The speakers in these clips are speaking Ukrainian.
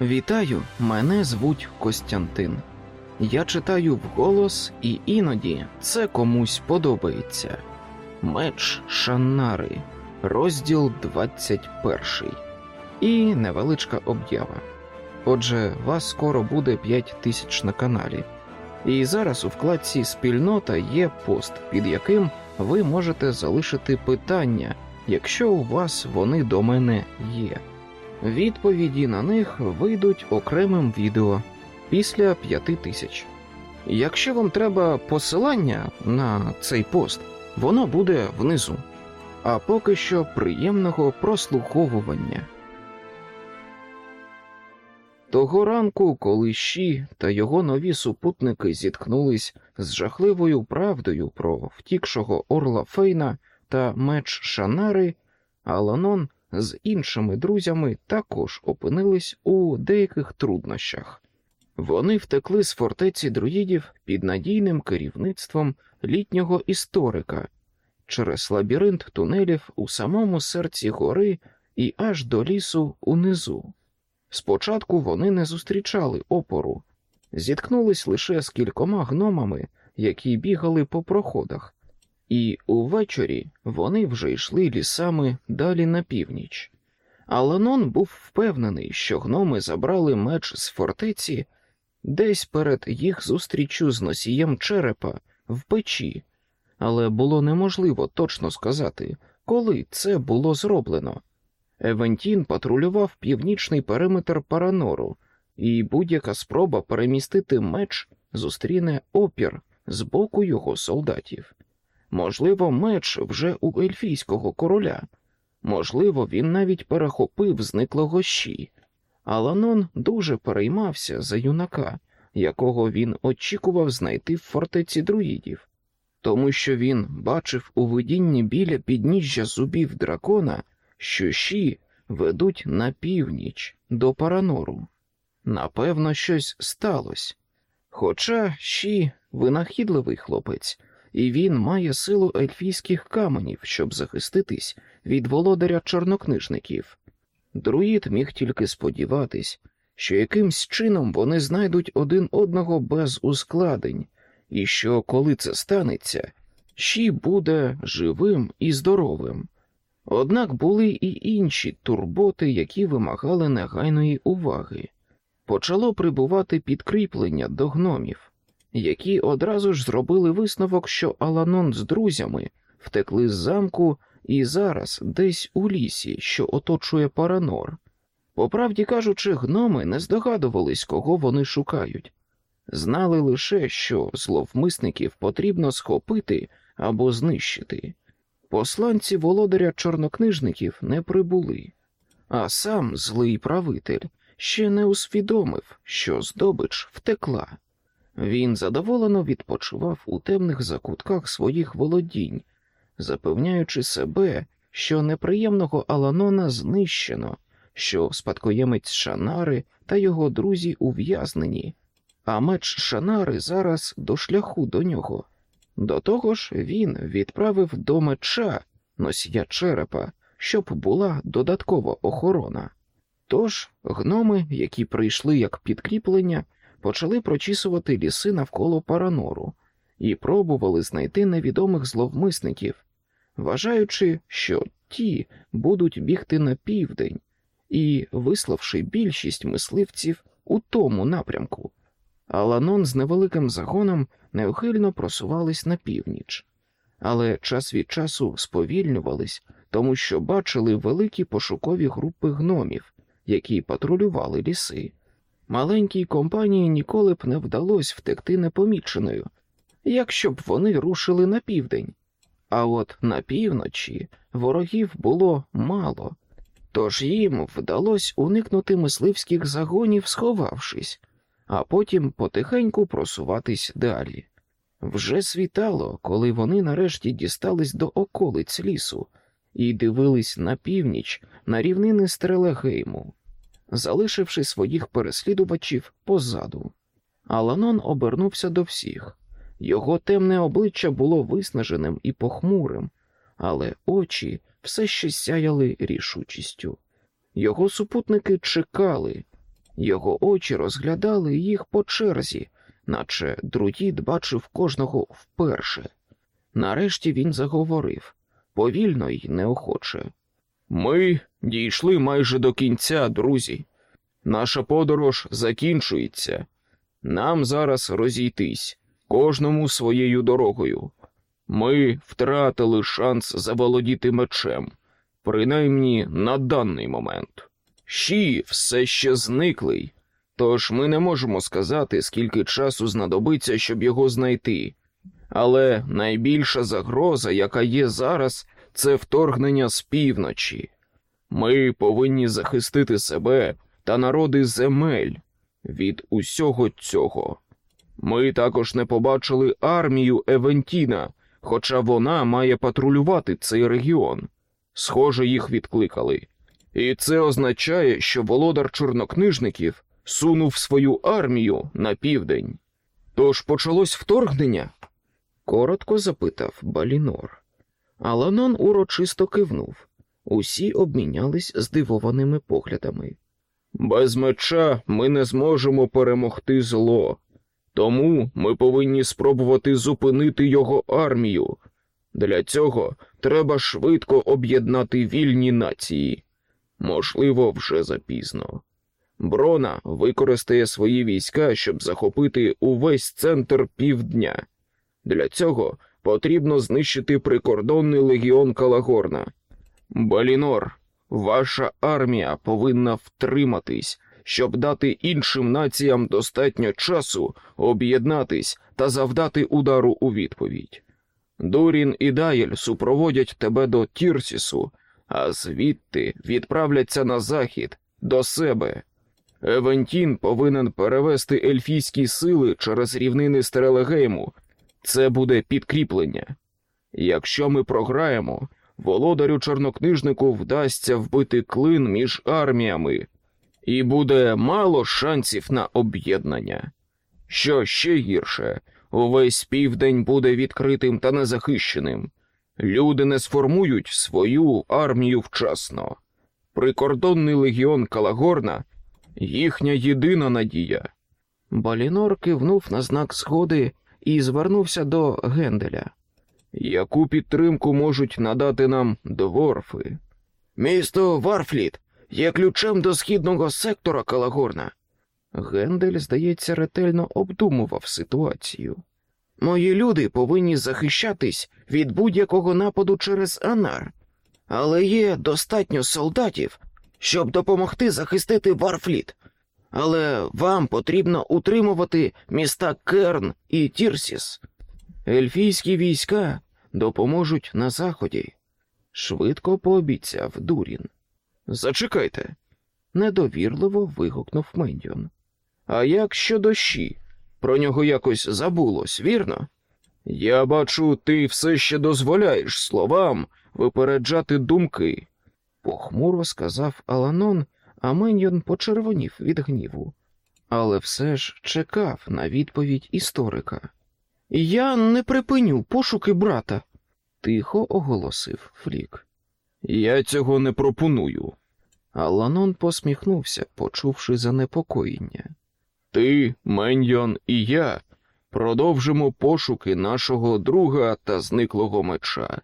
Вітаю, мене звуть Костянтин. Я читаю вголос, і іноді це комусь подобається. Меч Шаннари, розділ 21. І невеличка об'ява. Отже, вас скоро буде 5 тисяч на каналі. І зараз у вкладці Спільнота є пост, під яким ви можете залишити питання, якщо у вас вони до мене є. Відповіді на них вийдуть окремим відео після п'яти тисяч. Якщо вам треба посилання на цей пост, воно буде внизу. А поки що приємного прослуховування. Того ранку, коли Щі та його нові супутники зіткнулись з жахливою правдою про втікшого орла Фейна та меч Шанари, Аланон з іншими друзями також опинились у деяких труднощах. Вони втекли з фортеці друїдів під надійним керівництвом літнього історика через лабіринт тунелів у самому серці гори і аж до лісу унизу. Спочатку вони не зустрічали опору, зіткнулись лише з кількома гномами, які бігали по проходах, і увечері вони вже йшли лісами далі на північ. Аланон був впевнений, що гноми забрали меч з фортеці десь перед їх зустрічю з носієм черепа в печі, але було неможливо точно сказати, коли це було зроблено. Евентін патрулював північний периметр Паранору, і будь-яка спроба перемістити меч зустріне опір з боку його солдатів. Можливо, меч вже у ельфійського короля, можливо, він навіть перехопив зниклого щі. Аланон дуже переймався за юнака, якого він очікував знайти в фортеці друїдів, тому що він бачив у видінні біля підніжжя зубів дракона, що щі ведуть на північ до Паранору. Напевно, щось сталося. Хоча щі винахідливий хлопець, і він має силу ельфійських каменів, щоб захиститись від володаря чорнокнижників. Друїд міг тільки сподіватись, що якимсь чином вони знайдуть один одного без ускладень, і що, коли це станеться, щі буде живим і здоровим. Однак були і інші турботи, які вимагали негайної уваги. Почало прибувати підкріплення до гномів, які одразу ж зробили висновок, що Аланон з друзями втекли з замку і зараз десь у лісі, що оточує Паранор. По правді кажучи, гноми не здогадувались, кого вони шукають, знали лише, що зловмисників потрібно схопити або знищити. Посланці володаря чорнокнижників не прибули, а сам злий правитель ще не усвідомив, що здобич втекла. Він задоволено відпочивав у темних закутках своїх володінь, запевняючи себе, що неприємного Аланона знищено, що спадкоємець Шанари та його друзі ув'язнені, а меч Шанари зараз до шляху до нього. До того ж, він відправив до меча носія черепа, щоб була додаткова охорона. Тож гноми, які прийшли як підкріплення, почали прочісувати ліси навколо Паранору і пробували знайти невідомих зловмисників, вважаючи, що ті будуть бігти на південь і виславши більшість мисливців у тому напрямку. Аланон з невеликим загоном неухильно просувались на північ, але час від часу сповільнювались, тому що бачили великі пошукові групи гномів, які патрулювали ліси. Маленькій компанії ніколи б не вдалося втекти непоміченою, якщо б вони рушили на південь. А от на півночі ворогів було мало, тож їм вдалося уникнути мисливських загонів, сховавшись, а потім потихеньку просуватись далі. Вже світало, коли вони нарешті дістались до околиць лісу і дивились на північ на рівнини Стрелегейму, залишивши своїх переслідувачів позаду. Аланон обернувся до всіх. Його темне обличчя було виснаженим і похмурим, але очі все ще сяяли рішучістю. Його супутники чекали, Його очі розглядали їх по черзі, наче друїд бачив кожного вперше. Нарешті він заговорив повільно й неохоче. Ми дійшли майже до кінця, друзі. Наша подорож закінчується. Нам зараз розійтись, кожному своєю дорогою. Ми втратили шанс заволодіти мечем, принаймні на даний момент. Щі все ще зниклий, тож ми не можемо сказати, скільки часу знадобиться, щоб його знайти. Але найбільша загроза, яка є зараз, це вторгнення з півночі. Ми повинні захистити себе та народи земель від усього цього. Ми також не побачили армію Евентіна, хоча вона має патрулювати цей регіон. Схоже, їх відкликали. І це означає, що володар чорнокнижників сунув свою армію на південь. Тож почалось вторгнення? коротко запитав Балінор. Аланон урочисто кивнув. Усі обмінялись здивованими поглядами. Без меча ми не зможемо перемогти зло, тому ми повинні спробувати зупинити його армію. Для цього треба швидко об'єднати вільні нації. Можливо, вже запізно. Брона використає свої війська, щоб захопити увесь центр півдня. Для цього потрібно знищити прикордонний легіон Калагорна. Балінор, ваша армія повинна втриматись, щоб дати іншим націям достатньо часу об'єднатись та завдати удару у відповідь. Дурін і Дайль супроводять тебе до Тірсісу, а звідти відправляться на захід до себе. Евентін повинен перевести ельфійські сили через рівнини Стрелегейму. Це буде підкріплення. Якщо ми програємо, володарю чорнокнижнику вдасться вбити клин між арміями, і буде мало шансів на об'єднання. Що ще гірше, увесь південь буде відкритим та незахищеним. Люди не сформують свою армію вчасно. Прикордонний легіон Калагорна їхня єдина надія. Балінор кивнув на знак згоди і звернувся до Генделя. Яку підтримку можуть надати нам дворфи? Місто Варфліт є ключем до східного сектора Калагорна. Гендель, здається, ретельно обдумував ситуацію. Мої люди повинні захищатись від будь-якого нападу через Анар, але є достатньо солдатів, щоб допомогти захистити Варфліт. Але вам потрібно утримувати міста Керн і Тірсіс. Ельфійські війська допоможуть на заході, швидко пообіцяв Дурін. Зачекайте, недовірливо вигукнув Мендіон. А як щодо щі? Про нього якось забулось, вірно? Я бачу, ти все ще дозволяєш словам випереджати думки, похмуро сказав Аланон, а Меньйон почервонів від гніву, але все ж чекав на відповідь історика. Я не припиню пошуки брата, тихо оголосив Флік. Я цього не пропоную. Аланон посміхнувся, почувши занепокоєння. Ти, Меньйон і я продовжимо пошуки нашого друга та зниклого меча.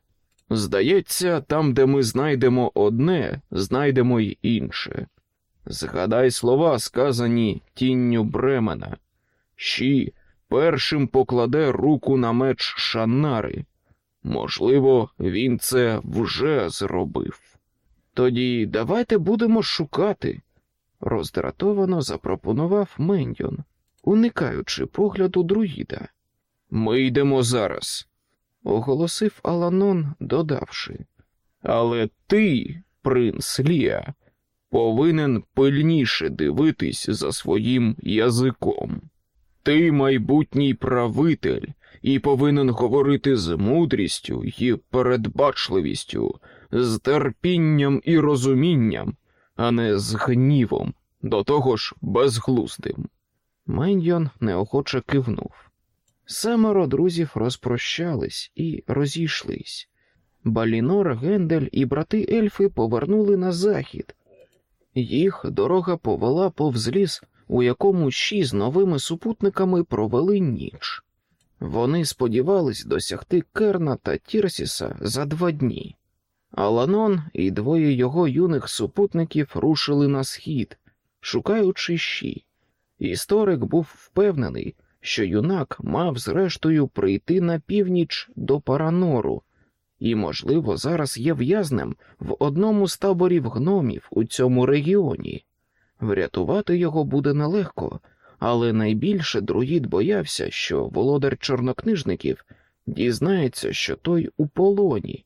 Здається, там, де ми знайдемо одне, знайдемо й інше. Згадай слова, сказані тінню Бремена. Щі першим покладе руку на меч Шанари. Можливо, він це вже зробив. Тоді давайте будемо шукати, роздратовано запропонував Мендьон, уникаючи погляду друїда. Ми йдемо зараз, оголосив Аланон, додавши. Але ти, принц Лія, повинен пильніше дивитись за своїм язиком. Ти майбутній правитель і повинен говорити з мудрістю і передбачливістю, з терпінням і розумінням, а не з гнівом, до того ж безглуздим. Мендьон неохоче кивнув. Семеро друзів розпрощались і розійшлись. Балінор, Гендель і брати ельфи повернули на захід, Їх дорога повела повз ліс, у якому щі з новими супутниками провели ніч. Вони сподівались досягти Керна та Тірсіса за два дні. Аланон і двоє його юних супутників рушили на схід, шукаючи щі. Історик був впевнений, що юнак мав зрештою прийти на північ до Паранору, і, можливо, зараз є в'язнем в одному з таборів гномів у цьому регіоні. Врятувати його буде нелегко, але найбільше друїд боявся, що володар чорнокнижників дізнається, що той у полоні,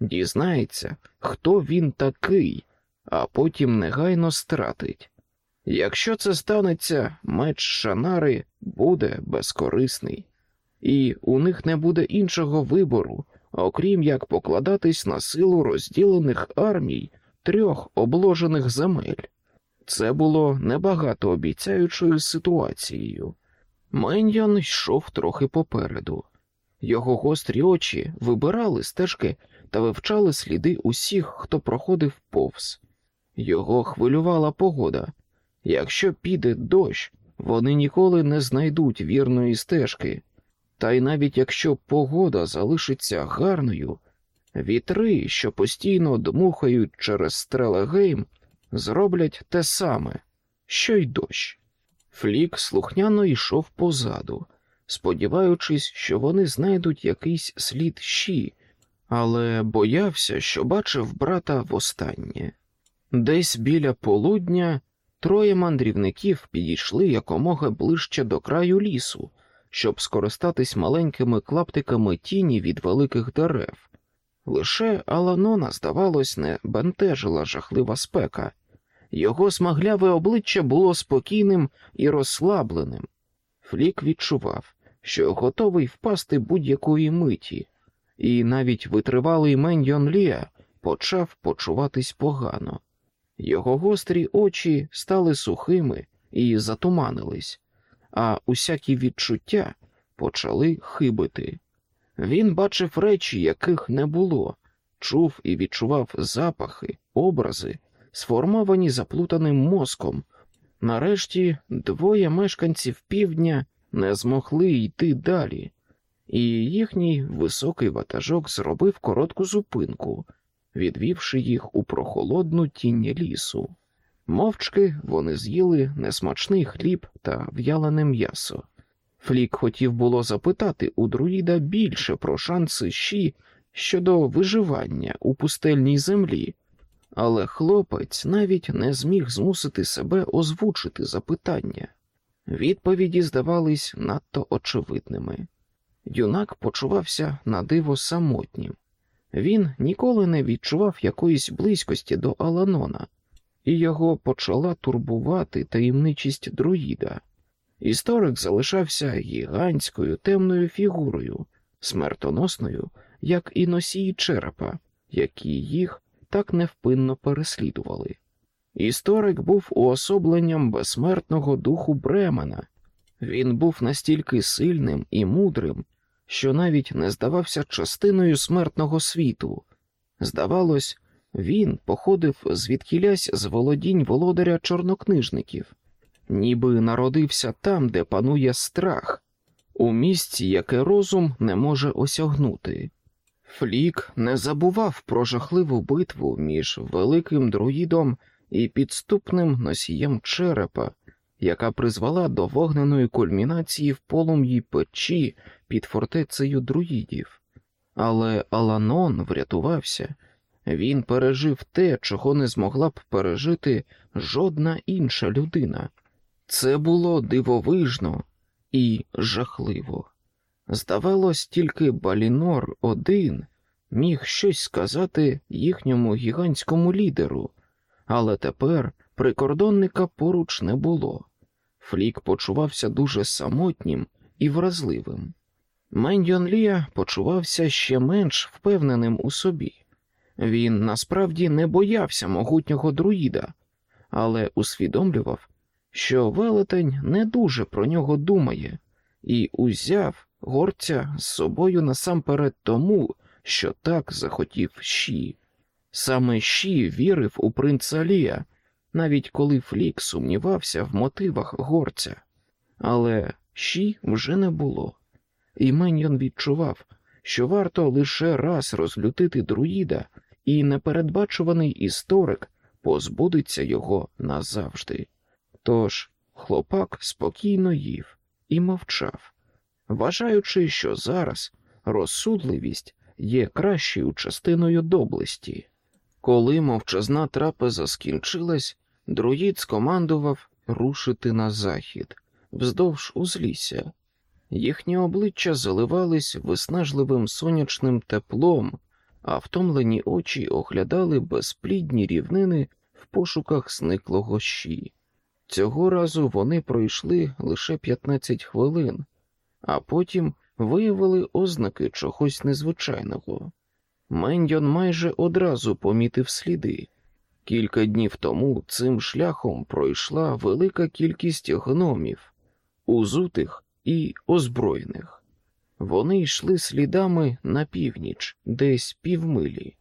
дізнається, хто він такий, а потім негайно стратить. Якщо це станеться, меч Шанари буде безкорисний, і у них не буде іншого вибору, окрім як покладатись на силу розділених армій трьох обложених земель. Це було небагато обіцяючою ситуацією. Меньян йшов трохи попереду. Його гострі очі вибирали стежки та вивчали сліди усіх, хто проходив повз. Його хвилювала погода. Якщо піде дощ, вони ніколи не знайдуть вірної стежки. Та й навіть якщо погода залишиться гарною, вітри, що постійно дмухають через Стрелегейм, зроблять те саме, що й дощ. Флік слухняно йшов позаду, сподіваючись, що вони знайдуть якийсь слід щі, але боявся, що бачив брата востаннє. Десь біля полудня троє мандрівників підійшли якомога ближче до краю лісу, щоб скористатись маленькими клаптиками тіні від великих дерев. Лише Аланона, здавалось, не бентежила жахлива спека. Його смагляве обличчя було спокійним і розслабленим. Флік відчував, що готовий впасти будь-якої миті, і навіть витривалий Меньйон Лія почав почуватись погано. Його гострі очі стали сухими і затуманились, а усякі відчуття почали хибити. Він бачив речі, яких не було, чув і відчував запахи, образи, сформовані заплутаним мозком. Нарешті двоє мешканців півдня не змогли йти далі, і їхній високий ватажок зробив коротку зупинку, відвівши їх у прохолодну тінь лісу. Мовчки вони з'їли несмачний хліб та в'ялене м'ясо. Флік хотів було запитати у друїда більше про шанси щі щодо виживання у пустельній землі, але хлопець навіть не зміг змусити себе озвучити запитання. Відповіді здавались надто очевидними. Юнак почувався на диво самотнім. Він ніколи не відчував якоїсь близькості до Аланона, і його почала турбувати таємничість друїда. Історик залишався гігантською темною фігурою, смертоносною, як і носії черепа, які їх так невпинно переслідували. Історик був уособленням безсмертного духу Бремена. Він був настільки сильним і мудрим, що навіть не здавався частиною смертного світу. Здавалось, він походив звідкілясь з володінь володаря чорнокнижників, ніби народився там, де панує страх, у місці, яке розум не може осягнути. Флік не забував про жахливу битву між великим друїдом і підступним носієм черепа, яка призвела до вогненої кульмінації в полум'ї печі під фортецею друїдів. Але Аланон врятувався, він пережив те, чого не змогла б пережити жодна інша людина. Це було дивовижно і жахливо. Здавалось, тільки Балінор один міг щось сказати їхньому гігантському лідеру, але тепер прикордонника поруч не було. Флік почувався дуже самотнім і вразливим. Мендьон Лія почувався ще менш впевненим у собі. Він насправді не боявся могутнього друїда, але усвідомлював, що велетень не дуже про нього думає, і узяв горця з собою насамперед тому, що так захотів щі. Саме щі вірив у принца Лія, навіть коли Флік сумнівався в мотивах горця. Але щі вже не було, і Меньйон відчував, що варто лише раз розлютити друїда, і непередбачуваний історик позбудеться його назавжди. Тож хлопак спокійно їв і мовчав, вважаючи, що зараз розсудливість є кращою частиною доблесті. Коли мовчазна трапеза скінчилась, друїд скомандував рушити на захід вздовж узлісся. Їхні обличчя заливались виснажливим сонячним теплом, а втомлені очі оглядали безплідні рівнини в пошуках зниклого щі. Цього разу вони пройшли лише 15 хвилин, а потім виявили ознаки чогось незвичайного. Мендьон майже одразу помітив сліди. Кілька днів тому цим шляхом пройшла велика кількість гномів, узутих і озброєних. Вони йшли слідами на північ, десь півмилі.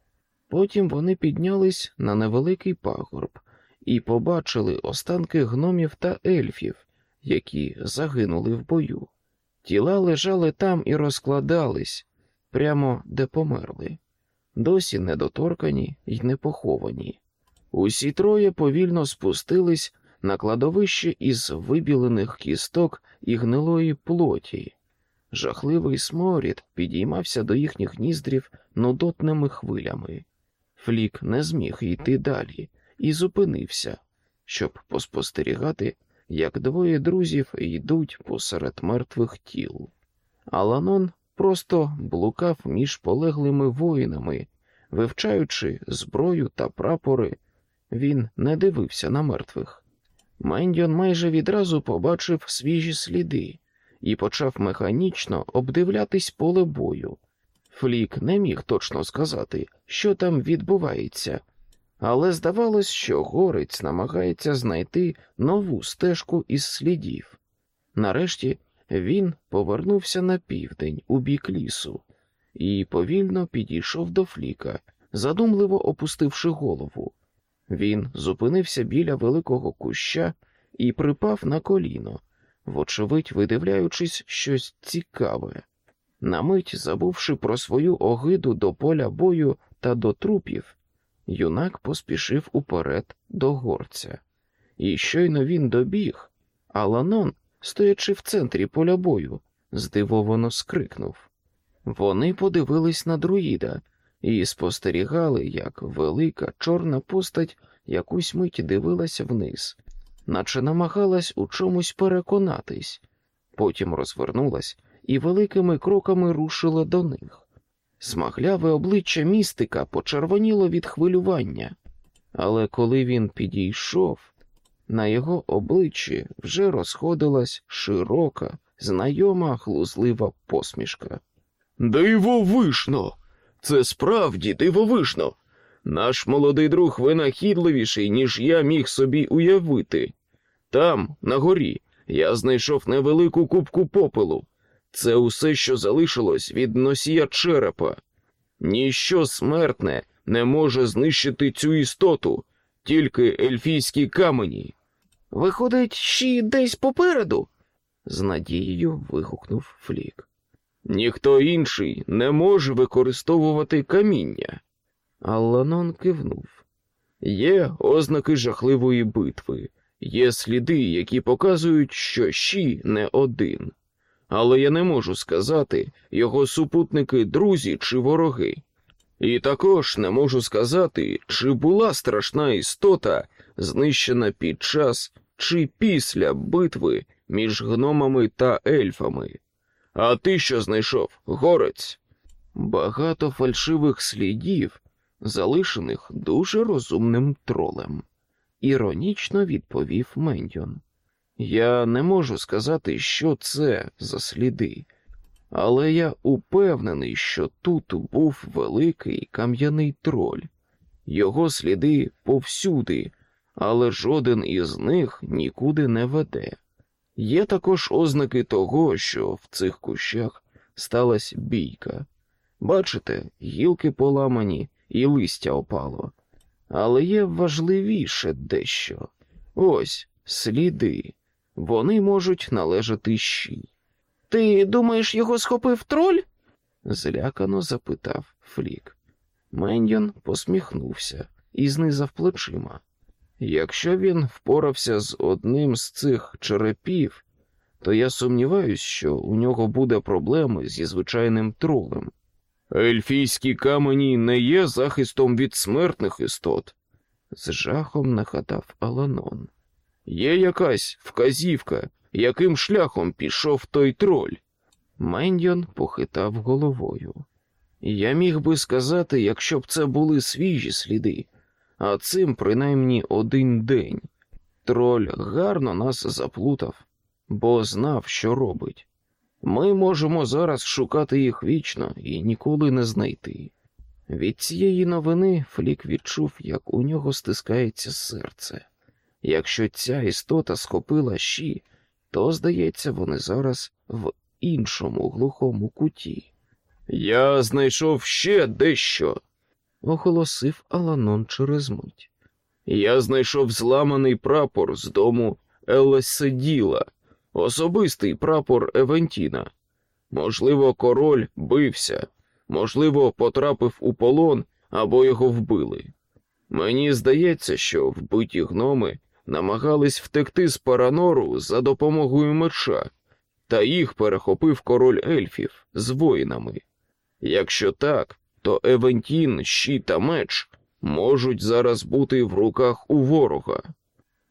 Потім вони піднялись на невеликий пагорб і побачили останки гномів та ельфів, які загинули в бою. Тіла лежали там і розкладались прямо де померли, досі недоторкані й не поховані. Усі троє повільно спустились на кладовище із вибілених кісток і гнилої плоті. Жахливий сморід підіймався до їхніх ніздрів нудотними хвилями. Флік не зміг йти далі і зупинився, щоб поспостерігати, як двоє друзів йдуть посеред мертвих тіл. Аланон просто блукав між полеглими воїнами, вивчаючи зброю та прапори, він не дивився на мертвих. Мендіон майже відразу побачив свіжі сліди і почав механічно обдивлятись поле бою. Флік не міг точно сказати, що там відбувається, але здавалось, що горець намагається знайти нову стежку із слідів. Нарешті він повернувся на південь у бік лісу і повільно підійшов до Фліка, задумливо опустивши голову. Він зупинився біля великого куща і припав на коліно, вочевидь видивляючись щось цікаве. На мить забувши про свою огиду до поля бою та до трупів, юнак поспішив уперед до горця. І щойно він добіг, а Ланон, стоячи в центрі поля бою, здивовано скрикнув. Вони подивились на друїда і спостерігали, як велика чорна постать якусь мить дивилася вниз, наче намагалась у чомусь переконатись, потім розвернулась і великими кроками рушила до них. Смагляве обличчя містика почервоніло від хвилювання, але коли він підійшов, на його обличчі вже розходилась широка, знайома глузлива посмішка. Дивовишно! Це справді дивовишно. Наш молодий друг винахідливіший, ніж я міг собі уявити. Там, на горі, я знайшов невелику кубку попелу. Це усе, що залишилось від носія черепа. Ніщо смертне не може знищити цю істоту, тільки ельфійські камені. Виходить, ще десь попереду? з надією вигукнув Флік. Ніхто інший не може використовувати каміння. Алланон кивнув. Є ознаки жахливої битви, є сліди, які показують, що щі не один. Але я не можу сказати, його супутники друзі чи вороги. І також не можу сказати, чи була страшна істота знищена під час чи після битви між гномами та ельфами. А ти що знайшов, горець? Багато фальшивих слідів, залишених дуже розумним тролем, іронічно відповів Мендьон. Я не можу сказати, що це за сліди, але я упевнений, що тут був великий кам'яний троль. Його сліди повсюди, але жоден із них нікуди не веде. Є також ознаки того, що в цих кущах сталася бійка. Бачите, гілки поламані і листя опало. Але є важливіше дещо. Ось сліди. Вони можуть належати щі. Ти думаєш, його схопив троль? злякано запитав Флік. Мендьон посміхнувся і знизав плечима. Якщо він впорався з одним з цих черепів, то я сумніваюсь, що у нього буде проблеми зі звичайним тролем. Ельфійські камені не є захистом від смертних істот, з жахом нагадав Аланон. Є якась вказівка, яким шляхом пішов той троль. Мендьон похитав головою. Я міг би сказати, якщо б це були свіжі сліди, а цим принаймні один день. Троль гарно нас заплутав, бо знав, що робить. Ми можемо зараз шукати їх вічно і ніколи не знайти. Від цієї новини Флік відчув, як у нього стискається серце. Якщо ця істота схопила щі, то, здається, вони зараз в іншому глухому куті. Я знайшов ще дещо, оголосив Аланон через мить. Я знайшов зламаний прапор з дому Елеседіла, особистий прапор Евентіна. Можливо, король бився, можливо, потрапив у полон або його вбили. Мені здається, що вбиті гноми намагались втекти з Паранору за допомогою меча, та їх перехопив король ельфів з воїнами. Якщо так, то Евентін, щит та меч можуть зараз бути в руках у ворога.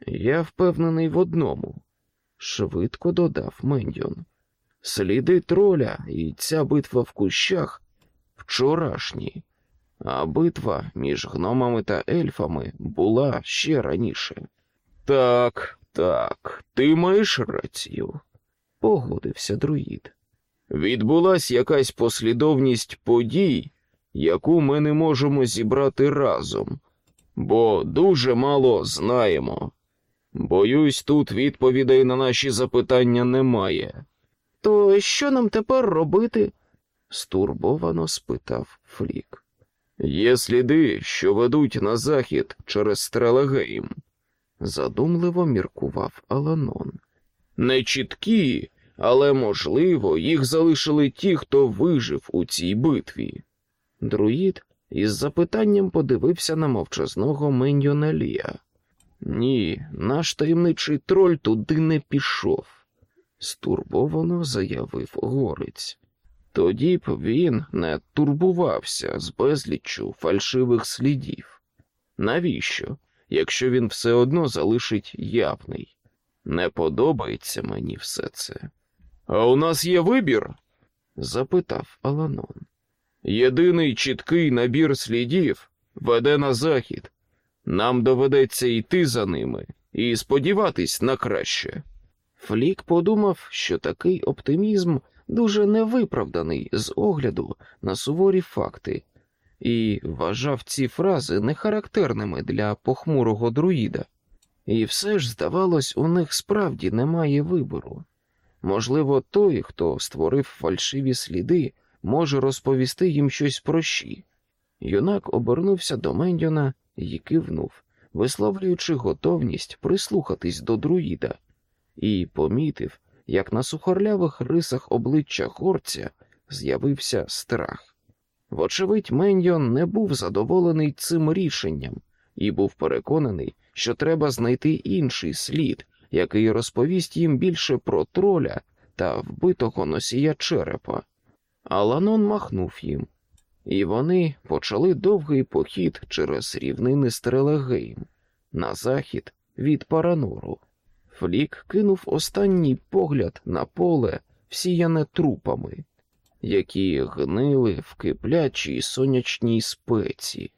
Я впевнений в одному, швидко додав Мендіон. Сліди троля і ця битва в кущах вчорашні, а битва між гномами та ельфами була ще раніше. Так, так, ти маєш рацію, погодився друїд. Відбулась якась послідовність подій, яку ми не можемо зібрати разом, бо дуже мало знаємо. Боюсь, тут відповідей на наші запитання немає. То що нам тепер робити? стурбовано спитав Флік. Є сліди, що ведуть на захід через Стрелагейм, задумливо міркував Аланон. Нечіткі, але, можливо, їх залишили ті, хто вижив у цій битві. Друїд із запитанням подивився на мовчазного Меньйонелія. Ні, наш таємничий троль туди не пішов, стурбовано заявив горець. Тоді б він не турбувався з безліччю фальшивих слідів. Навіщо, якщо він все одно залишить явний? Не подобається мені все це. А у нас є вибір? запитав Аланон. Єдиний чіткий набір слідів веде на захід. Нам доведеться йти за ними і сподіватись на краще. Флік подумав, що такий оптимізм дуже невиправданий з огляду на суворі факти, і вважав ці фрази нехарактерними для похмурого друїда. І все ж, здавалось, у них справді немає вибору. Можливо, той, хто створив фальшиві сліди, може розповісти їм щось про щі. Юнак обернувся до Мендьона і кивнув, висловлюючи готовність прислухатись до друїда, і помітив, як на сухорлявих рисах обличчя горця з'явився страх. Вочевидь, Мендьон не був задоволений цим рішенням і був переконаний, що треба знайти інший слід, який розповість їм більше про троля та вбитого носія черепа. Аланон махнув їм, і вони почали довгий похід через рівнини Стрелегейм на захід від Паранору. Флік кинув останній погляд на поле, всіяне трупами, які гнили в киплячій сонячній спеці.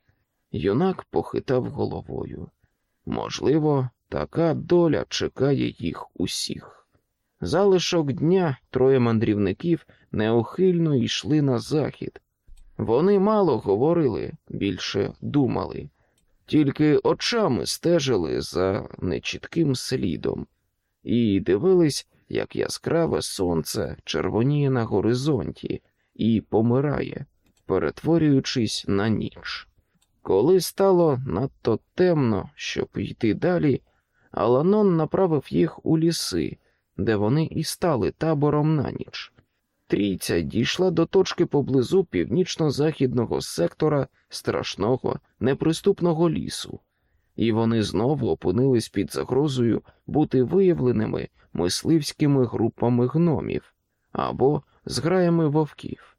Юнак похитав головою. Можливо, така доля чекає їх усіх. Залишок дня троє мандрівників неухильно йшли на захід. Вони мало говорили, більше думали, тільки очами стежили за нечітким слідом і дивились, як яскраве сонце червоніє на горизонті і помирає, перетворюючись на ніч. Коли стало надто темно, щоб йти далі, Аланон направив їх у ліси, де вони і стали табором на ніч. Трійця дійшла до точки поблизу північно-західного сектора страшного неприступного лісу, і вони знову опинились під загрозою бути виявленими мисливськими групами гномів або зграями вовків.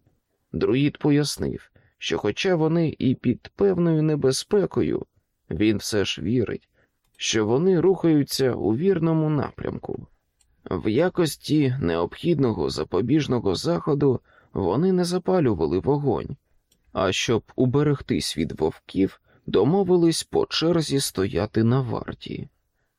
Друїд пояснив, що, хоча вони і під певною небезпекою, він все ж вірить, що вони рухаються у вірному напрямку. В якості необхідного запобіжного заходу вони не запалювали вогонь, а щоб уберегтись від вовків, домовились по черзі стояти на варті.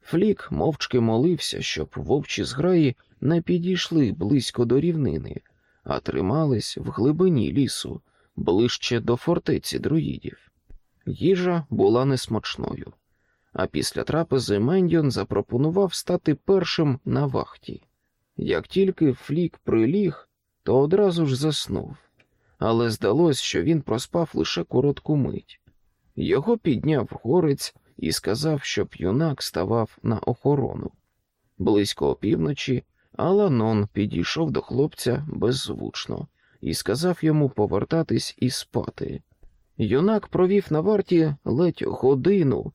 Флік мовчки молився, щоб вовчі зграї не підійшли близько до рівнини, а тримались в глибині лісу, ближче до фортеці друїдів. Їжа була несмачною, а після трапези Мендіон запропонував стати першим на вахті. Як тільки Флік приліг, то одразу ж заснув, але здалось, що він проспав лише коротку мить. Його підняв горець і сказав, щоб юнак ставав на охорону. Близько опівночі Аланон підійшов до хлопця беззвучно і сказав йому повертатись і спати. Юнак провів на варті ледь годину,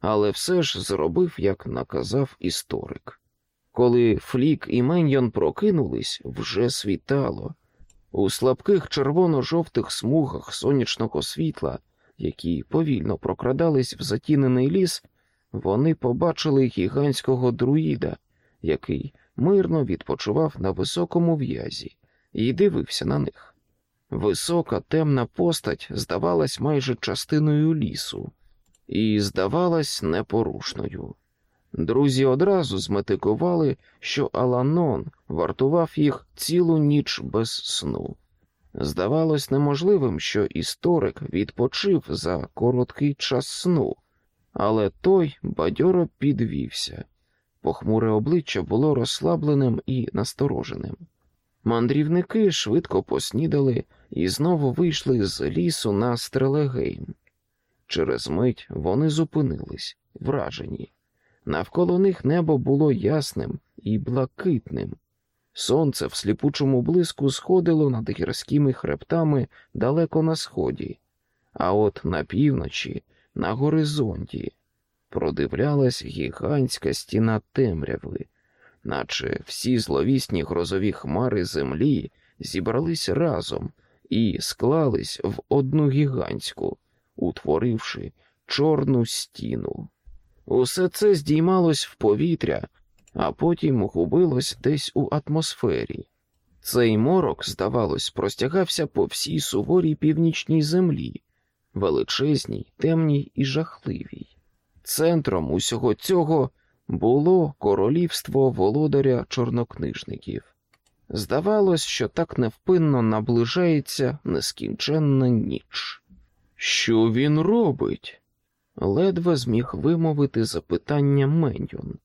але все ж зробив, як наказав історик. Коли Флік і Меньйон прокинулись, вже світало. У слабких червоно-жовтих смугах сонячного світла, які повільно прокрадались в затінений ліс, вони побачили гігантського друїда, який мирно відпочивав на високому в'язі і дивився на них. Висока темна постать здавалась майже частиною лісу і здавалась непорушною. Друзі одразу зметикували, що Аланон вартував їх цілу ніч без сну. Здавалось неможливим, що історик відпочив за короткий час сну, але той бадьоро підвівся. Похмуре обличчя було розслабленим і настороженим. Мандрівники швидко поснідали і знову вийшли з лісу на Стрелегейм. Через мить вони зупинились, вражені. Навколо них небо було ясним і блакитним. Сонце в сліпучому блиску сходило над гірськими хребтами далеко на сході, а от на півночі, на горизонті, продивлялась гігантська стіна темряви, наче всі зловісні грозові хмари землі зібрались разом і склались в одну гігантську, утворивши чорну стіну. Усе це здіймалось в повітря, а потім губилось десь у атмосфері. Цей морок, здавалось, простягався по всій суворій північній землі, величезній, темній і жахливій. Центром усього цього було королівство володаря чорнокнижників. Здавалось, що так невпинно наближається нескінченна ніч. Що він робить? ледве зміг вимовити запитання Меньйон.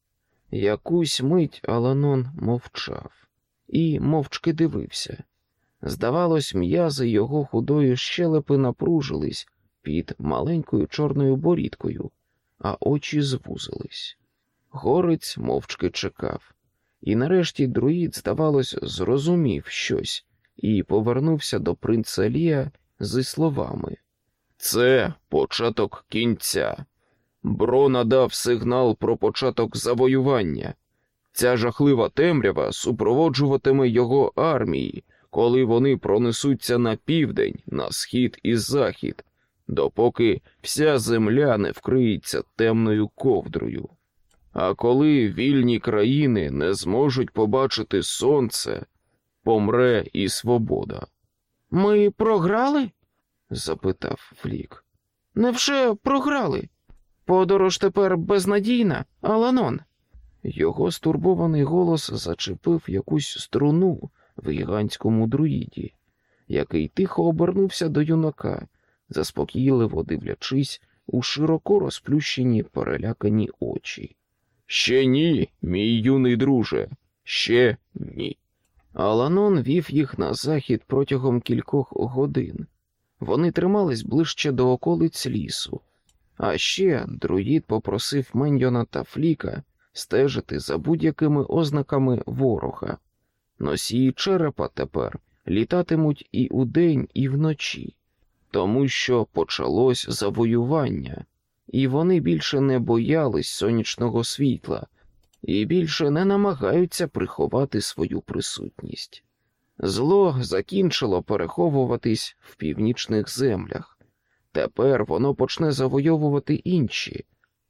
Якусь мить Аланон мовчав і мовчки дивився. Здавалось, м'язи його худої щелепи напружились під маленькою чорною борідкою, а очі звузились. Горець мовчки чекав, і нарешті друїд, здавалось, зрозумів щось і повернувся до принца Лія зі словами Це початок кінця. Бро надав сигнал про початок завоювання. Ця жахлива темрява супроводжуватиме його армії, коли вони пронесуться на південь, на схід і захід, допоки вся земля не вкриється темною ковдрою. А коли вільні країни не зможуть побачити сонце, помре і свобода. Ми програли? Запитав Флік. Невже програли? Подорож тепер безнадійна, Аланон. Його стурбований голос зачепив якусь струну в гігантському друїді, який тихо обернувся до юнака, заспокійливо дивлячись у широко розплющені перелякані очі. Ще ні, мій юний друже, ще ні. Аланон вів їх на захід протягом кількох годин, Вони тримались ближче до околиць лісу, а ще друїд попросив Меньйона та Фліка стежити за будь-якими ознаками ворога. Носії черепа тепер літатимуть і удень, і вночі, тому що почалось завоювання, і вони більше не боялись сонячного світла і більше не намагаються приховати свою присутність. Зло закінчило переховуватись в північних землях. Тепер воно почне завойовувати інші,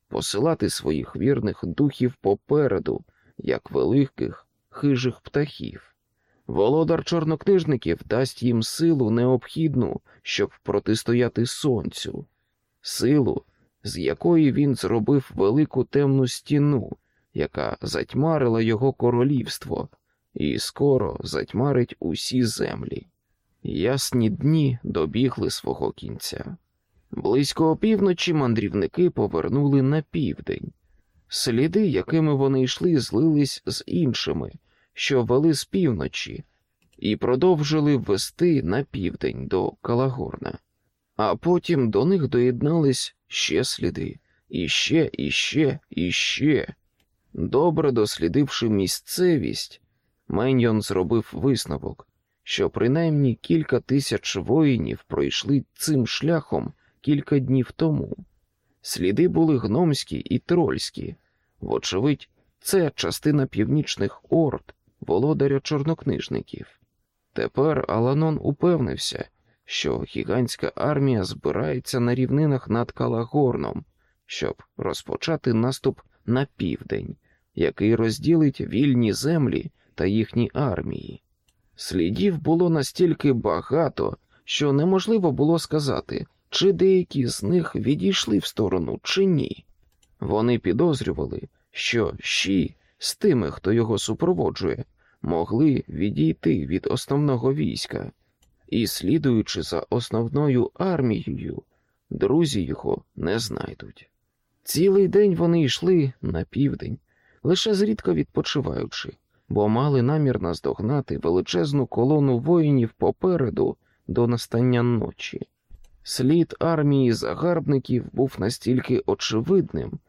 посилати своїх вірних духів попереду, як великих хижих птахів. Володар чорнокнижників дасть їм силу необхідну, щоб протистояти сонцю, силу, з якої він зробив велику темну стіну, яка затьмарила його королівство, і скоро затьмарить усі землі. Ясні дні добігли свого кінця. Близько опівночі мандрівники повернули на південь. Сліди, якими вони йшли, злились з іншими, що вели з півночі, і продовжили вести на південь до Калагорна. А потім до них доєднались ще сліди, і ще, і ще, і ще. Добре дослідивши місцевість, Меньйон зробив висновок, що принаймні кілька тисяч воїнів пройшли цим шляхом кілька днів тому. Сліди були гномські і трольські, вочевидь, це частина північних орд, володаря чорнокнижників. Тепер Аланон упевнився, що гігантська армія збирається на рівнинах над Калагорном, щоб розпочати наступ на південь, який розділить вільні землі та їхні армії. Слідів було настільки багато, що неможливо було сказати, чи деякі з них відійшли в сторону, чи ні. Вони підозрювали, що щі з тими, хто його супроводжує, могли відійти від основного війська, і, слідуючи за основною армією, друзі його не знайдуть. Цілий день вони йшли на південь, лише зрідка відпочиваючи, бо мали намір наздогнати величезну колону воїнів попереду до настання ночі. Слід армії загарбників був настільки очевидним,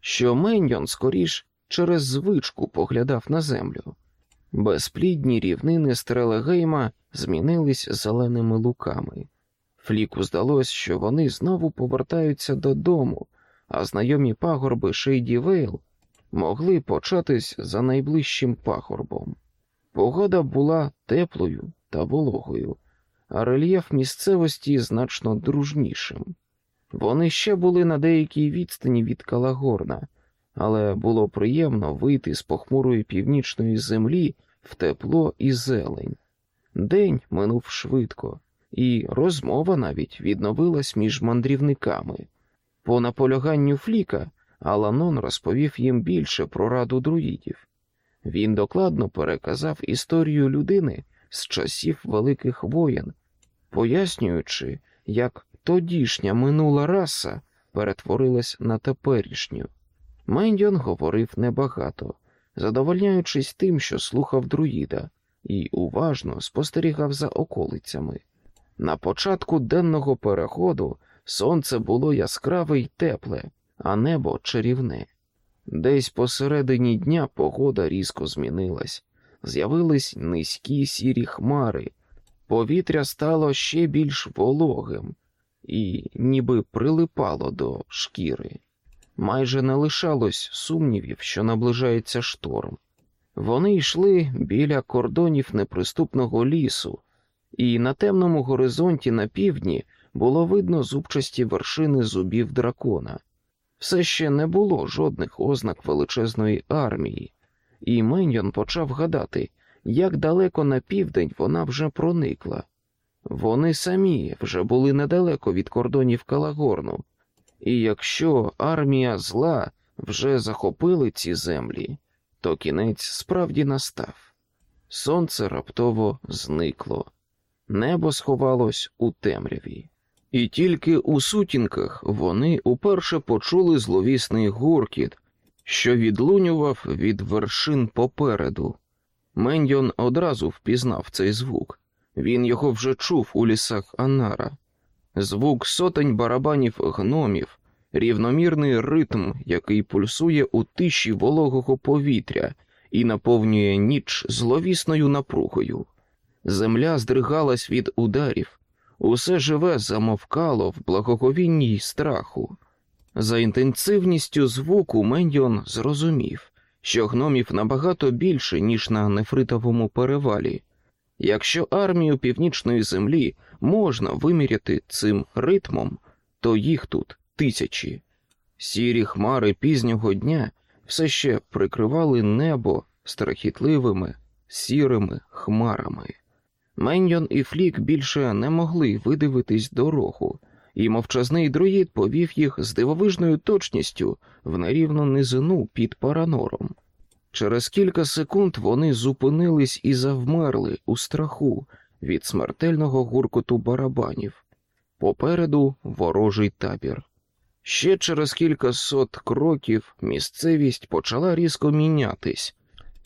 що Меньйон скоріш через звичку поглядав на землю. Безплідні рівнини Стрелегейма змінились зеленими луками. Фліку здалось, що вони знову повертаються додому, а знайомі пагорби Шейді Вейл могли початись за найближчим пагорбом. Погода була теплою та вологою, а рельєф місцевості значно дружнішим. Вони ще були на деякій відстані від Калагорна, але було приємно вийти з похмурої північної землі в тепло і зелень. День минув швидко, і розмова навіть відновилась між мандрівниками. По наполяганню Фліка Аланон розповів їм більше про раду друїдів. Він докладно переказав історію людини з часів великих воєн, пояснюючи, як тодішня минула раса перетворилась на теперішню. Мендіон говорив небагато, задовольняючись тим, що слухав друїда, і уважно спостерігав за околицями. На початку денного переходу сонце було яскраве й тепле, а небо чарівне. Десь посередині дня погода різко змінилась, з'явились низькі сірі хмари, повітря стало ще більш вологим і ніби прилипало до шкіри. Майже не лишалось сумнівів, що наближається шторм. Вони йшли біля кордонів неприступного лісу, і на темному горизонті на півдні було видно зубчасті вершини зубів дракона. Все ще не було жодних ознак величезної армії, і Меньйон почав гадати, як далеко на південь вона вже проникла. Вони самі вже були недалеко від кордонів Калагорну, і якщо армія зла вже захопили ці землі, то кінець справді настав. Сонце раптово зникло, небо сховалось у темряві. І тільки у сутінках вони уперше почули зловісний гуркіт, що відлунював від вершин попереду. Мендьон одразу впізнав цей звук. Він його вже чув у лісах Анара. звук сотень барабанів гномів, рівномірний ритм, який пульсує у тиші вологого повітря і наповнює ніч зловісною напругою. Земля здригалась від ударів, усе живе замовкало в благоговінні й страху. За інтенсивністю звуку Мендіон зрозумів, що гномів набагато більше, ніж на нефритовому перевалі. Якщо армію північної землі можна виміряти цим ритмом, то їх тут тисячі. Сірі хмари пізнього дня все ще прикривали небо страхітливими сірими хмарами. Меньйон і Флік більше не могли видивитись дорогу, і мовчазний друїд повів їх з дивовижною точністю в нерівну низину під паранором. Через кілька секунд вони зупинились і завмерли у страху від смертельного гуркоту барабанів. Попереду ворожий табір. Ще через кілька сот кроків місцевість почала різко мінятись.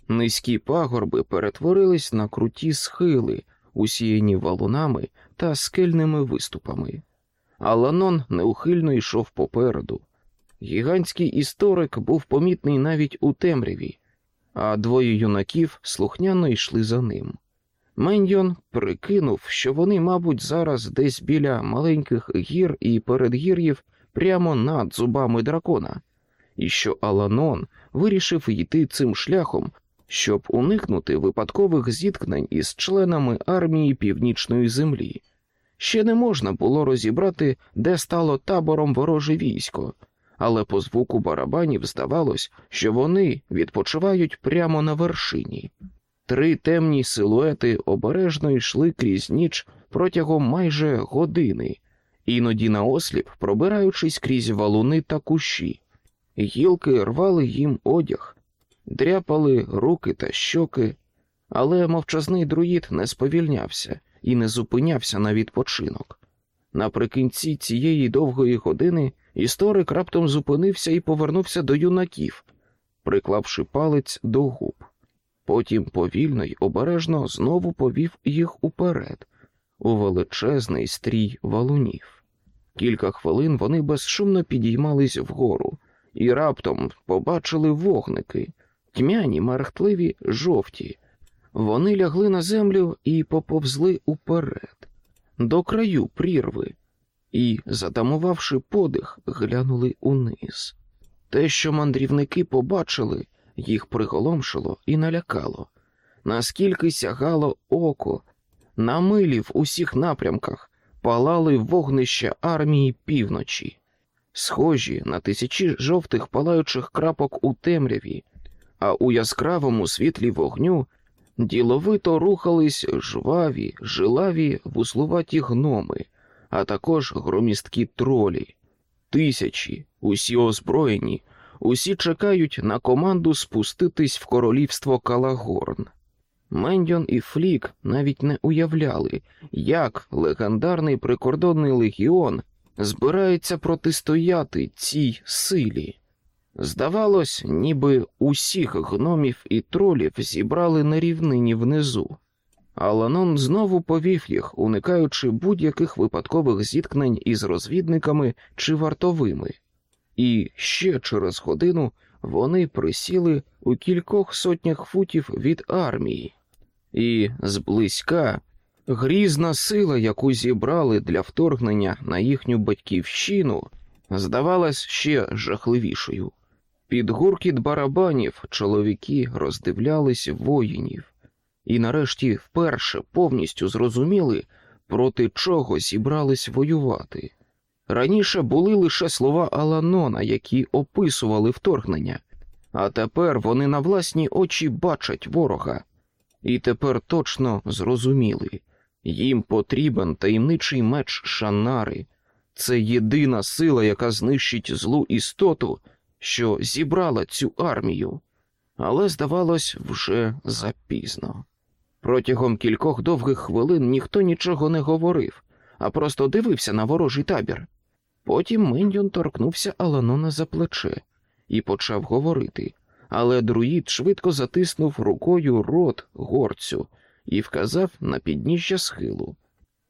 Низькі пагорби перетворились на круті схили, усіяні валунами та скельними виступами. Аланон неухильно йшов попереду. Гігантський історик був помітний навіть у темряві, а двоє юнаків слухняно йшли за ним. Мендьон прикинув, що вони, мабуть, зараз десь біля маленьких гір і передгір'їв прямо над зубами дракона, і що Аланон вирішив йти цим шляхом, щоб уникнути випадкових зіткнень із членами армії Північної землі. Ще не можна було розібрати, де стало табором вороже військо, але по звуку барабанів здавалось, що вони відпочивають прямо на вершині. Три темні силуети обережно йшли крізь ніч протягом майже години, іноді наосліп пробираючись крізь валуни та кущі. Гілки рвали їм одяг, дряпали руки та щоки, але мовчазний друїд не сповільнявся і не зупинявся на відпочинок. Наприкінці цієї довгої години історик раптом зупинився і повернувся до юнаків, приклавши палець до губ. Потім повільно й обережно знову повів їх уперед, у величезний стрій валунів. Кілька хвилин вони безшумно підіймались вгору і раптом побачили вогники, тьмяні, мерехтливі, жовті. Вони лягли на землю і поповзли уперед, до краю прірви, і, затамувавши подих, глянули униз. Те, що мандрівники побачили, їх приголомшило і налякало, наскільки сягало око, на милі в усіх напрямках палали вогнища армії півночі, схожі на тисячі жовтих палаючих крапок у темряві, а у яскравому світлі вогню діловито рухались жваві, жилаві вуслуваті гноми, а також громісткі тролі. Тисячі, усі озброєні, усі чекають на команду спуститись в королівство Калагорн. Мендьон і Флік навіть не уявляли, як легендарний прикордонний легіон збирається протистояти цій силі. Здавалось, ніби усіх гномів і тролів зібрали на рівнині внизу. Аланон знову повів їх, уникаючи будь-яких випадкових зіткнень із розвідниками чи вартовими, і ще через годину вони присіли у кількох сотнях футів від армії, і зблизька грізна сила, яку зібрали для вторгнення на їхню батьківщину, здавалась ще жахливішою. Під гуркіт барабанів чоловіки роздивлялись воїнів. І нарешті вперше повністю зрозуміли, проти чого зібрались воювати. Раніше були лише слова Аланона, які описували вторгнення, а тепер вони на власні очі бачать ворога, і тепер точно зрозуміли їм потрібен таємничий меч Шанари, це єдина сила, яка знищить злу істоту, що зібрала цю армію, але, здавалось, вже запізно. Протягом кількох довгих хвилин ніхто нічого не говорив, а просто дивився на ворожий табір. Потім Мендьон торкнувся Аланона за плече і почав говорити, але друїд швидко затиснув рукою рот горцю і вказав на підніжжя схилу.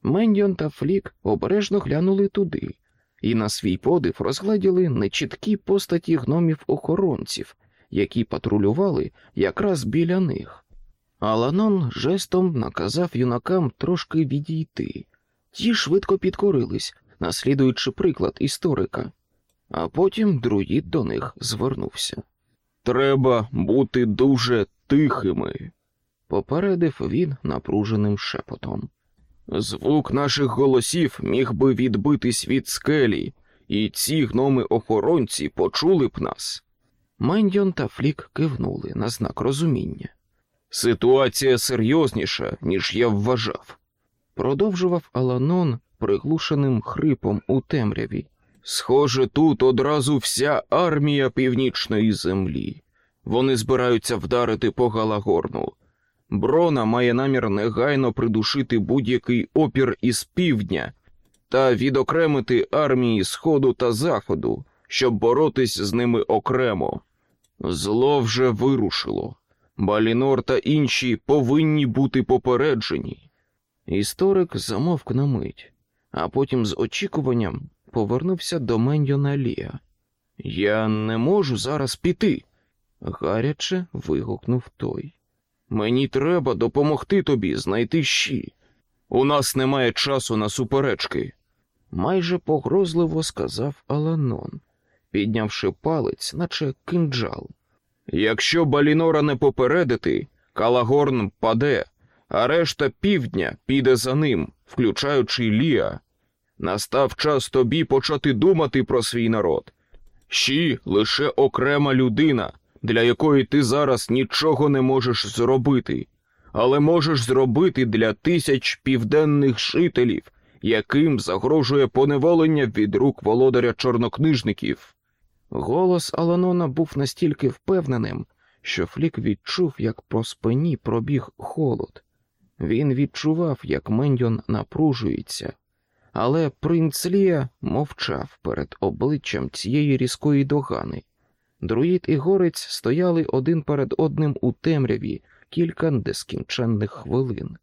Мендіон та Флік обережно глянули туди, і на свій подив розгледіли нечіткі постаті гномів-охоронців, які патрулювали якраз біля них. Аланон жестом наказав юнакам трошки відійти. Ті швидко підкорились, наслідуючи приклад історика, а потім друїд до них звернувся. Треба бути дуже тихими, попередив він напруженим шепотом. Звук наших голосів міг би відбитись від скелі, і ці гноми-охоронці почули б нас. Мендіон та Флік кивнули на знак розуміння. Ситуація серйозніша, ніж я вважав, продовжував Аланон приглушеним хрипом у темряві. Схоже, тут одразу вся армія північної землі. Вони збираються вдарити по Галагорну. Брона має намір негайно придушити будь-який опір із півдня та відокремити армії Сходу та Заходу, щоб боротись з ними окремо. Зло вже вирушило. Балінор та інші повинні бути попереджені. Історик замовк на мить, а потім з очікуванням повернувся до Мендьона Лія. Я не можу зараз піти, гаряче вигукнув той. Мені треба допомогти тобі знайти щі. У нас немає часу на суперечки, майже погрозливо сказав Аланон, піднявши палець, наче кинджал. Якщо Балінора не попередити, Калагорн паде, а решта півдня піде за ним, включаючи Ліа. Настав час тобі почати думати про свій народ. Щі лише окрема людина, для якої ти зараз нічого не можеш зробити, але можеш зробити для тисяч південних жителів, яким загрожує поневолення від рук володаря чорнокнижників. Голос Аланона був настільки впевненим, що Флік відчув, як по спині пробіг холод. Він відчував, як Мендьон напружується, але принц Лія мовчав перед обличчям цієї різкої догани. Друїд і горець стояли один перед одним у темряві кілька нескінченних хвилин.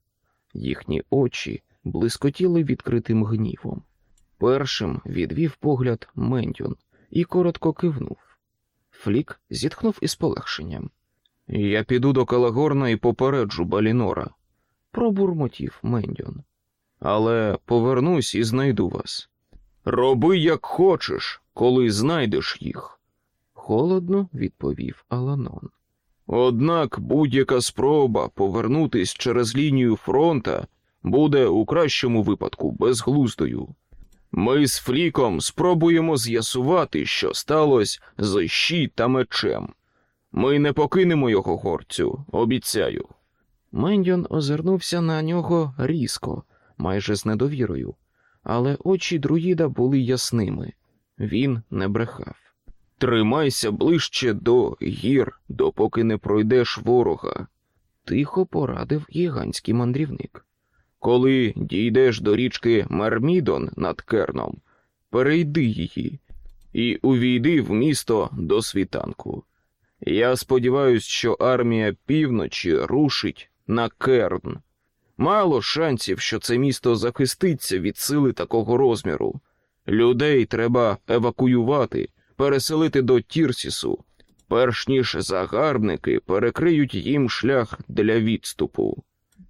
Їхні очі блискотіли відкритим гнівом. Першим відвів погляд Мендьон і коротко кивнув. Флік зітхнув із полегшенням. Я піду до Калагорна і попереджу Балінора, пробурмотів Мендьон. Але повернусь і знайду вас. Роби, як хочеш, коли знайдеш їх, холодно відповів Аланон. Однак будь-яка спроба повернутись через лінію фронта буде у кращому випадку безглуздою. Ми з Фліком спробуємо з'ясувати, що сталося з щі та мечем. Ми не покинемо його горцю, обіцяю. Мендіон озирнувся на нього різко, майже з недовірою, але очі друїда були ясними. Він не брехав. Тримайся ближче до гір, допоки не пройдеш ворога, тихо порадив гігантський мандрівник. Коли дійдеш до річки Мармідон над керном, перейди її і увійди в місто до світанку. Я сподіваюся, що армія півночі рушить на керн. Мало шансів, що це місто захиститься від сили такого розміру. Людей треба евакуювати, переселити до Тірсісу, перш ніж загарбники перекриють їм шлях для відступу.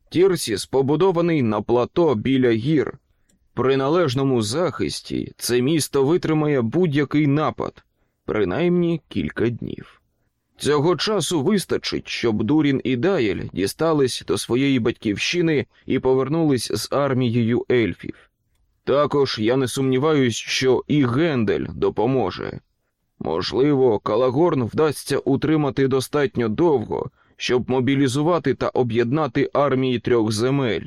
Тірсіс побудований на плато біля гір. При належному захисті це місто витримає будь-який напад, принаймні кілька днів. Цього часу вистачить, щоб Дурін і Даєль дістались до своєї батьківщини і повернулись з армією ельфів. Також я не сумніваюсь, що і Гендель допоможе. Можливо, Калагорн вдасться утримати достатньо довго, щоб мобілізувати та об'єднати армії трьох земель.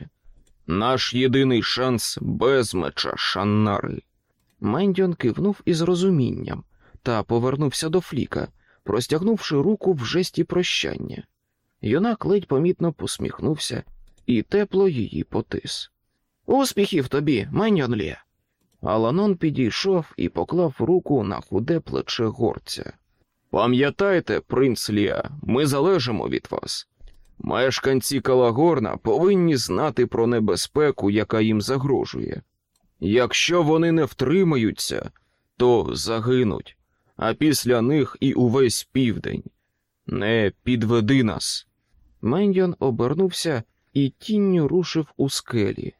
Наш єдиний шанс без меча Шаннари. Мендіон кивнув із розумінням та повернувся до Фліка, простягнувши руку в жесті прощання. Юнак ледь помітно посміхнувся і тепло її потис. Успіхів тобі, Мендіон Аланон підійшов і поклав руку на худе плече горця. Пам'ятайте, принц Ліа, ми залежимо від вас. Мешканці Калагорна повинні знати про небезпеку, яка їм загрожує. Якщо вони не втримаються, то загинуть, а після них і увесь південь. Не підведи нас. Мендіон обернувся і тінню рушив у скелі.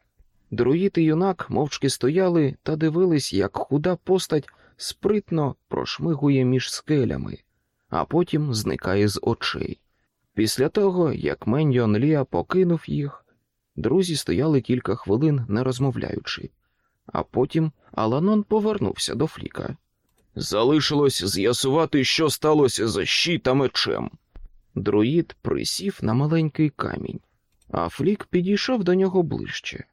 Друїд і юнак мовчки стояли та дивились, як худа постать спритно прошмигує між скелями, а потім зникає з очей. Після того, як Мендіон Ліа покинув їх, друзі стояли кілька хвилин, не розмовляючи, а потім Аланон повернувся до Фліка. Залишилось з'ясувати, що сталося за щі та мечем. Друїд присів на маленький камінь, а Флік підійшов до нього ближче.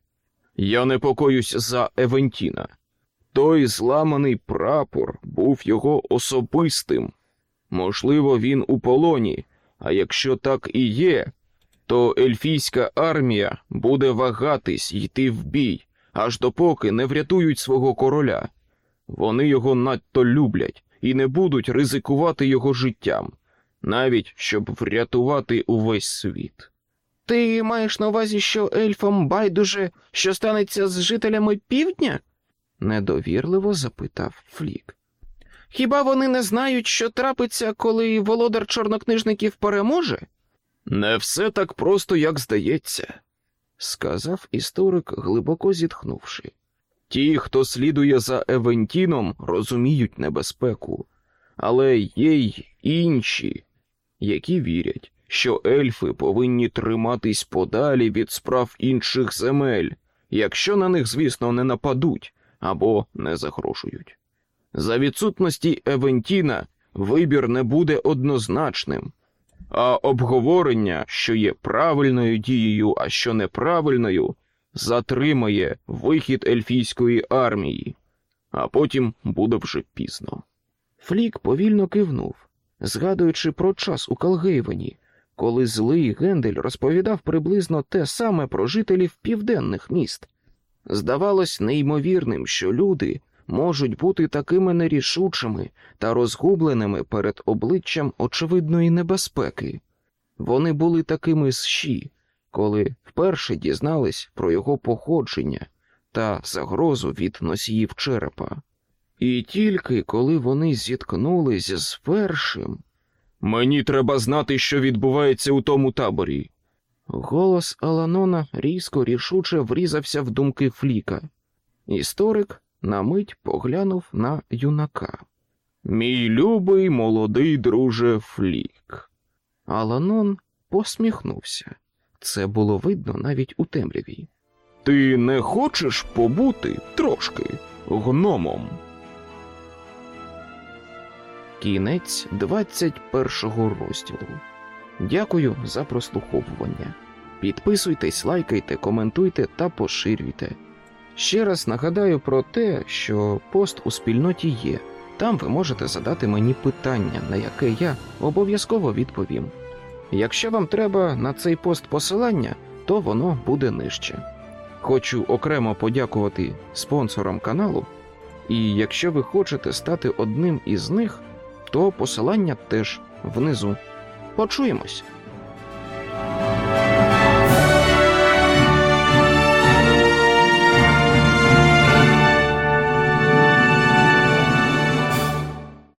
Я непокоюсь за Евентіна. Той зламаний прапор був його особистим. Можливо, він у полоні, а якщо так і є, то ельфійська армія буде вагатись йти в бій, аж допоки не врятують свого короля. Вони його надто люблять і не будуть ризикувати його життям, навіть щоб врятувати увесь світ. Ти маєш на увазі, що ельфам байдуже, що станеться з жителями півдня? недовірливо запитав Флік. Хіба вони не знають, що трапиться, коли володар чорнокнижників переможе? Не все так просто, як здається, сказав історик, глибоко зітхнувши. Ті, хто слідує за Евентіном, розуміють небезпеку, але є й інші, які вірять, що ельфи повинні триматись подалі від справ інших земель, якщо на них, звісно, не нападуть або не загрожують. За відсутності Евентіна вибір не буде однозначним, а обговорення, що є правильною дією, а що неправильною, затримає вихід ельфійської армії, а потім буде вже пізно. Флік повільно кивнув, згадуючи про час у Калгейвені, коли злий Гендель розповідав приблизно те саме про жителів південних міст. Здавалось неймовірним, що люди можуть бути такими нерішучими та розгубленими перед обличчям очевидної небезпеки. Вони були такими зщі, коли вперше дізнались про його походження та загрозу від носіїв черепа. І тільки коли вони зіткнулись з першим. Мені треба знати, що відбувається у тому таборі. Голос Аланона різко рішуче врізався в думки Фліка. Історик на мить поглянув на юнака. Мій любий молодий друже Флік. Аланон посміхнувся. Це було видно навіть у темряві. Ти не хочеш побути трошки гномом? Кінець 21 розділу. Дякую за прослуховування. Підписуйтесь, лайкайте, коментуйте та поширюйте. Ще раз нагадаю про те, що пост у спільноті є. Там ви можете задати мені питання, на яке я обов'язково відповім. Якщо вам треба на цей пост посилання, то воно буде нижче. Хочу окремо подякувати спонсорам каналу, і якщо ви хочете стати одним із них, то посилання теж внизу. Почуємось!